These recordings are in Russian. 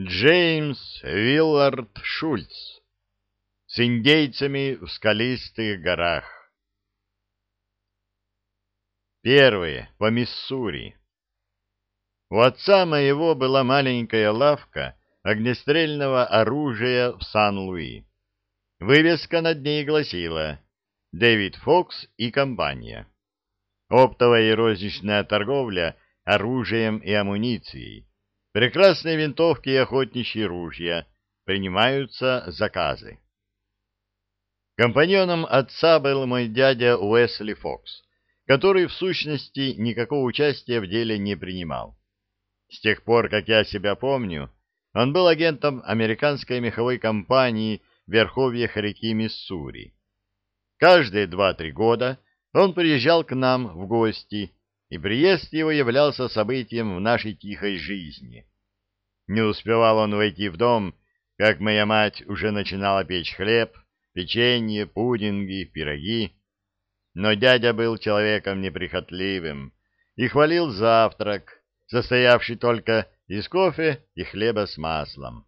Джеймс Виллард Шульц с индейцами в скалистых горах. Первые по Миссури. У отца моего была маленькая лавка огнестрельного оружия в Сан-Луи. Вывеска над ней гласила «Дэвид Фокс и компания». Оптовая и розничная торговля оружием и амуницией Прекрасные винтовки и охотничьи ружья. Принимаются заказы. Компаньоном отца был мой дядя Уэсли Фокс, который в сущности никакого участия в деле не принимал. С тех пор, как я себя помню, он был агентом американской меховой компании в верховьях реки Миссури. Каждые два-три года он приезжал к нам в гости и приезд его являлся событием в нашей тихой жизни. Не успевал он войти в дом, как моя мать уже начинала печь хлеб, печенье, пудинги, пироги. Но дядя был человеком неприхотливым и хвалил завтрак, состоявший только из кофе и хлеба с маслом.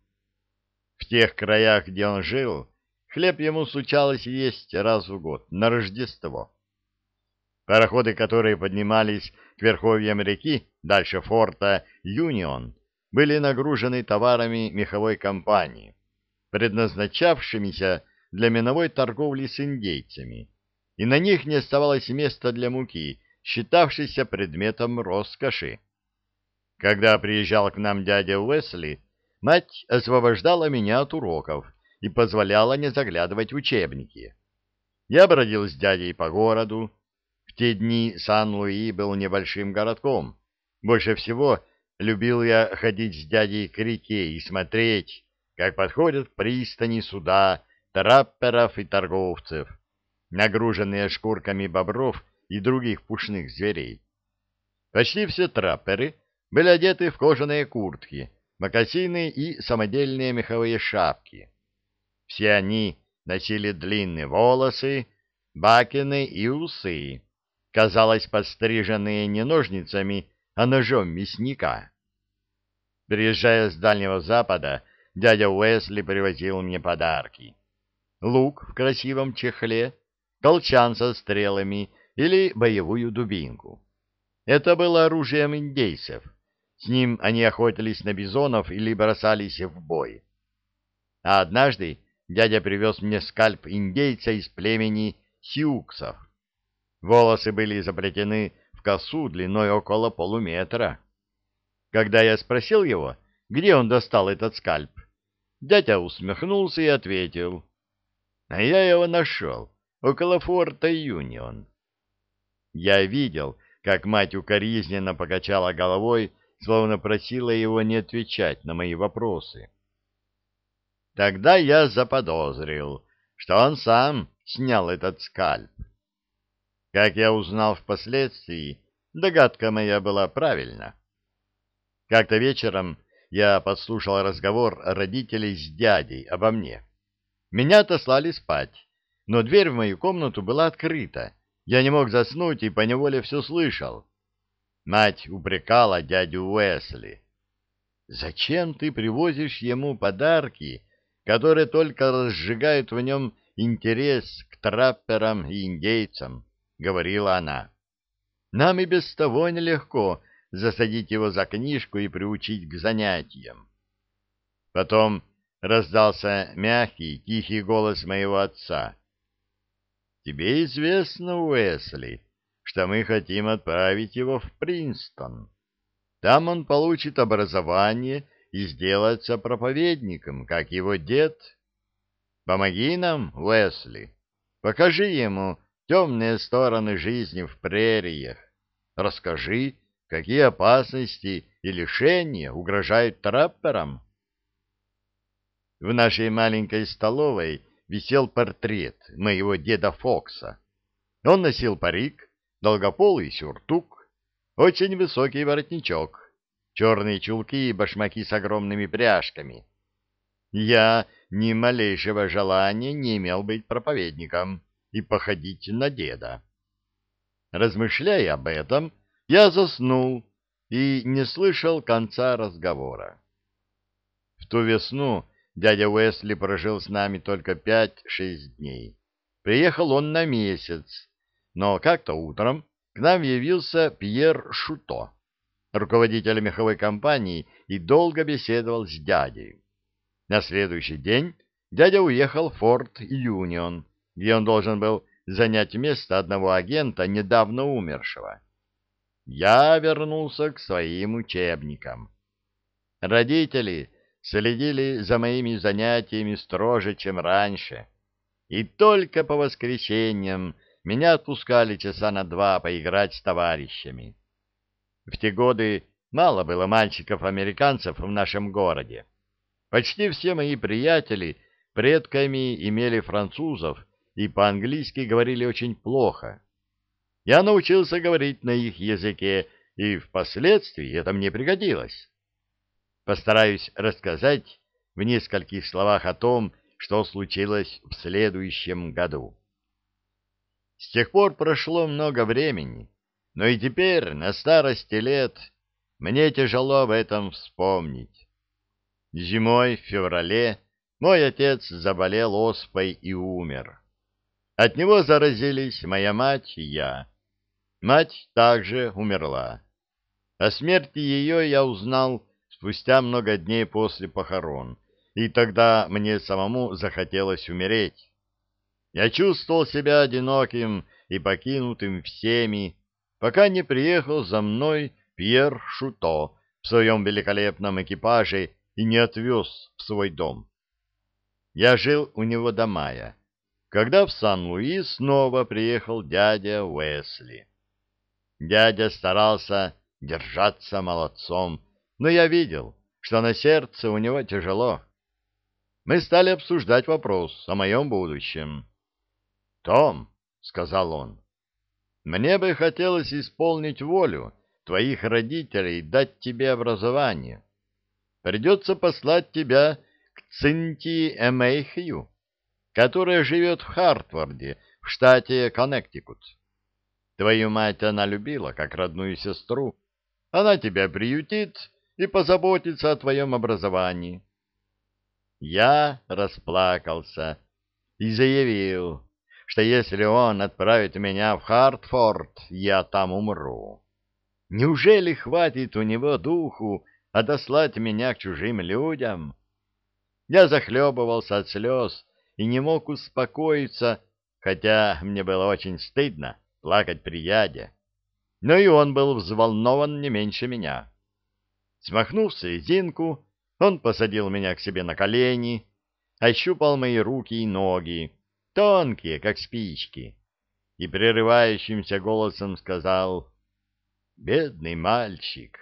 В тех краях, где он жил, хлеб ему случалось есть раз в год, на Рождество. Пароходы, которые поднимались к верховьям реки, дальше форта Юнион, были нагружены товарами меховой компании, предназначавшимися для миновой торговли с индейцами, и на них не оставалось места для муки, считавшейся предметом роскоши. Когда приезжал к нам дядя Уэсли, мать освобождала меня от уроков и позволяла не заглядывать в учебники. Я бродил с дядей по городу, те дни Сан-Луи был небольшим городком. Больше всего любил я ходить с дядей к реке и смотреть, как подходят к пристани суда трапперов и торговцев, нагруженные шкурками бобров и других пушных зверей. Почти все трапперы были одеты в кожаные куртки, мокасины и самодельные меховые шапки. Все они носили длинные волосы, бакины и усы, казалось, подстриженные не ножницами, а ножом мясника. Приезжая с Дальнего Запада, дядя Уэсли привозил мне подарки. Лук в красивом чехле, колчан со стрелами или боевую дубинку. Это было оружием индейцев. С ним они охотились на бизонов или бросались в бой. А однажды дядя привез мне скальп индейца из племени сиуксов. Волосы были заплетены в косу длиной около полуметра. Когда я спросил его, где он достал этот скальп, дядя усмехнулся и ответил, «А я его нашел около форта Юнион». Я видел, как мать укоризненно покачала головой, словно просила его не отвечать на мои вопросы. Тогда я заподозрил, что он сам снял этот скальп. Как я узнал впоследствии, догадка моя была правильна. Как-то вечером я подслушал разговор родителей с дядей обо мне. Меня отослали спать, но дверь в мою комнату была открыта. Я не мог заснуть и поневоле все слышал. Мать упрекала дядю Уэсли. «Зачем ты привозишь ему подарки, которые только разжигают в нем интерес к трапперам и индейцам?» Говорила она. Нам и без того нелегко засадить его за книжку и приучить к занятиям. Потом раздался мягкий, тихий голос моего отца. «Тебе известно, Уэсли, что мы хотим отправить его в Принстон. Там он получит образование и сделается проповедником, как его дед. Помоги нам, Уэсли, покажи ему, темные стороны жизни в прериях. Расскажи, какие опасности и лишения угрожают трапперам. В нашей маленькой столовой висел портрет моего деда Фокса. Он носил парик, долгополый сюртук, очень высокий воротничок, черные чулки и башмаки с огромными пряжками. Я ни малейшего желания не имел быть проповедником и походить на деда. Размышляя об этом, я заснул и не слышал конца разговора. В ту весну дядя Уэсли прожил с нами только пять-шесть дней. Приехал он на месяц, но как-то утром к нам явился Пьер Шуто, руководитель меховой компании, и долго беседовал с дядей. На следующий день дядя уехал в Форт Юнион, где он должен был занять место одного агента, недавно умершего. Я вернулся к своим учебникам. Родители следили за моими занятиями строже, чем раньше, и только по воскресеньям меня отпускали часа на два поиграть с товарищами. В те годы мало было мальчиков-американцев в нашем городе. Почти все мои приятели предками имели французов и по-английски говорили очень плохо. Я научился говорить на их языке, и впоследствии это мне пригодилось. Постараюсь рассказать в нескольких словах о том, что случилось в следующем году. С тех пор прошло много времени, но и теперь, на старости лет, мне тяжело об этом вспомнить. Зимой, в феврале, мой отец заболел оспой и умер. От него заразились моя мать и я. Мать также умерла. О смерти ее я узнал спустя много дней после похорон, и тогда мне самому захотелось умереть. Я чувствовал себя одиноким и покинутым всеми, пока не приехал за мной Пьер Шуто в своем великолепном экипаже и не отвез в свой дом. Я жил у него до мая, когда в Сан-Луи снова приехал дядя Уэсли. Дядя старался держаться молодцом, но я видел, что на сердце у него тяжело. Мы стали обсуждать вопрос о моем будущем. «Том», — сказал он, — «мне бы хотелось исполнить волю твоих родителей дать тебе образование. Придется послать тебя к Цинти Эмейхью, которая живет в Хартварде, в штате Коннектикут. Твою мать она любила, как родную сестру. Она тебя приютит и позаботится о твоем образовании». Я расплакался и заявил, что если он отправит меня в Хартфорд, я там умру. Неужели хватит у него духу отослать меня к чужим людям? Я захлебывался от слез и не мог успокоиться, хотя мне было очень стыдно плакать при яде. Но и он был взволнован не меньше меня. Смахнув слезинку, он посадил меня к себе на колени, ощупал мои руки и ноги, тонкие, как спички, и прерывающимся голосом сказал, «Бедный мальчик,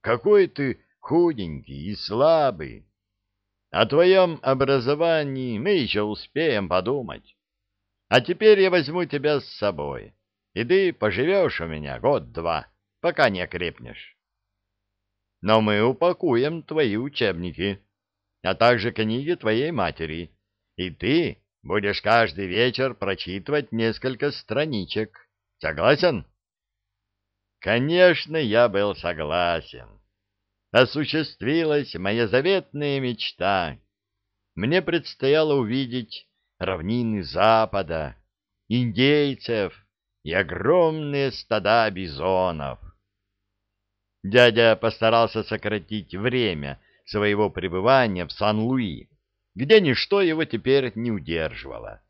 какой ты худенький и слабый. О твоем образовании мы еще успеем подумать. А теперь я возьму тебя с собой, и ты поживешь у меня год-два, пока не окрепнешь. Но мы упакуем твои учебники, а также книги твоей матери, и ты Будешь каждый вечер прочитывать несколько страничек. Согласен? Конечно, я был согласен. Осуществилась моя заветная мечта. Мне предстояло увидеть равнины Запада, индейцев и огромные стада бизонов. Дядя постарался сократить время своего пребывания в Сан-Луи где ничто его теперь не удерживало.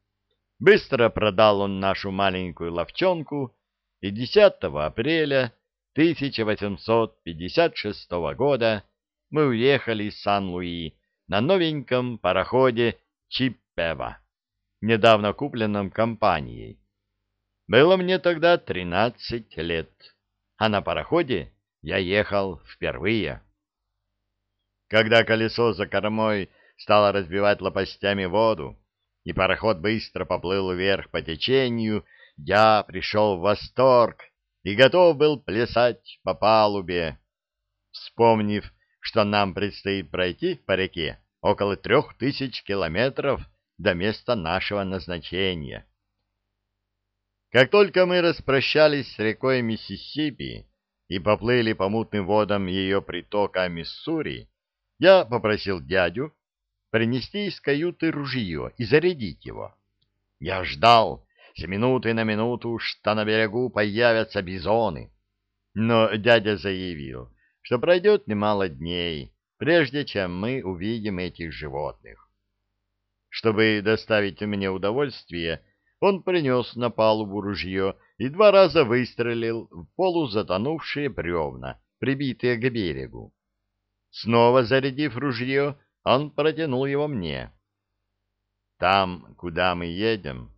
Быстро продал он нашу маленькую ловчонку, и 10 апреля 1856 года мы уехали из Сан-Луи на новеньком пароходе Чиппева, недавно купленном компанией. Было мне тогда 13 лет, а на пароходе я ехал впервые. Когда колесо за кормой стала разбивать лопастями воду, и пароход быстро поплыл вверх по течению, я пришел в восторг и готов был плясать по палубе. Вспомнив, что нам предстоит пройти по реке около трех тысяч километров до места нашего назначения. Как только мы распрощались с рекой Миссисипи и поплыли по мутным водам ее притока Миссури, я попросил дядю принести из каюты ружье и зарядить его. Я ждал с минуты на минуту, что на берегу появятся бизоны. Но дядя заявил, что пройдет немало дней, прежде чем мы увидим этих животных. Чтобы доставить мне удовольствие, он принес на палубу ружье и два раза выстрелил в полузатонувшие бревна, прибитые к берегу. Снова зарядив ружье, он протянул его мне. «Там, куда мы едем,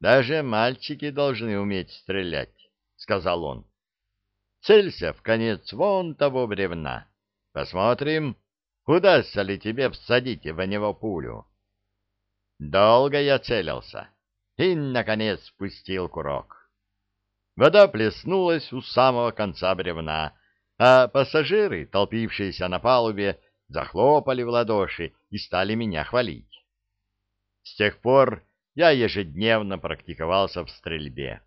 даже мальчики должны уметь стрелять», — сказал он. «Целься в конец вон того бревна. Посмотрим, удастся ли тебе всадить в него пулю». Долго я целился и, наконец, спустил курок. Вода плеснулась у самого конца бревна, а пассажиры, толпившиеся на палубе, захлопали в ладоши и стали меня хвалить. С тех пор я ежедневно практиковался в стрельбе.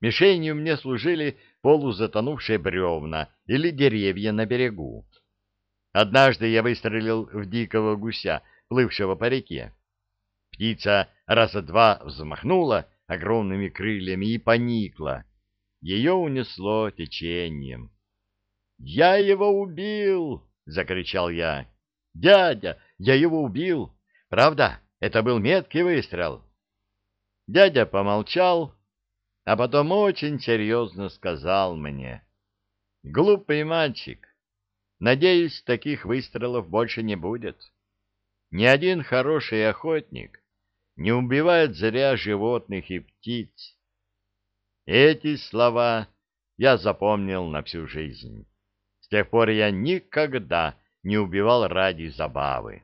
Мишенью мне служили полузатонувшие бревна или деревья на берегу. Однажды я выстрелил в дикого гуся, плывшего по реке. Птица раза два взмахнула огромными крыльями и поникла. Ее унесло течением. «Я его убил!» — закричал я. «Дядя, я его убил! Правда, это был меткий выстрел!» Дядя помолчал, а потом очень серьезно сказал мне. «Глупый мальчик, надеюсь, таких выстрелов больше не будет. Ни один хороший охотник не убивает зря животных и птиц». Эти слова я запомнил на всю жизнь. С тех пор я никогда не убивал ради забавы.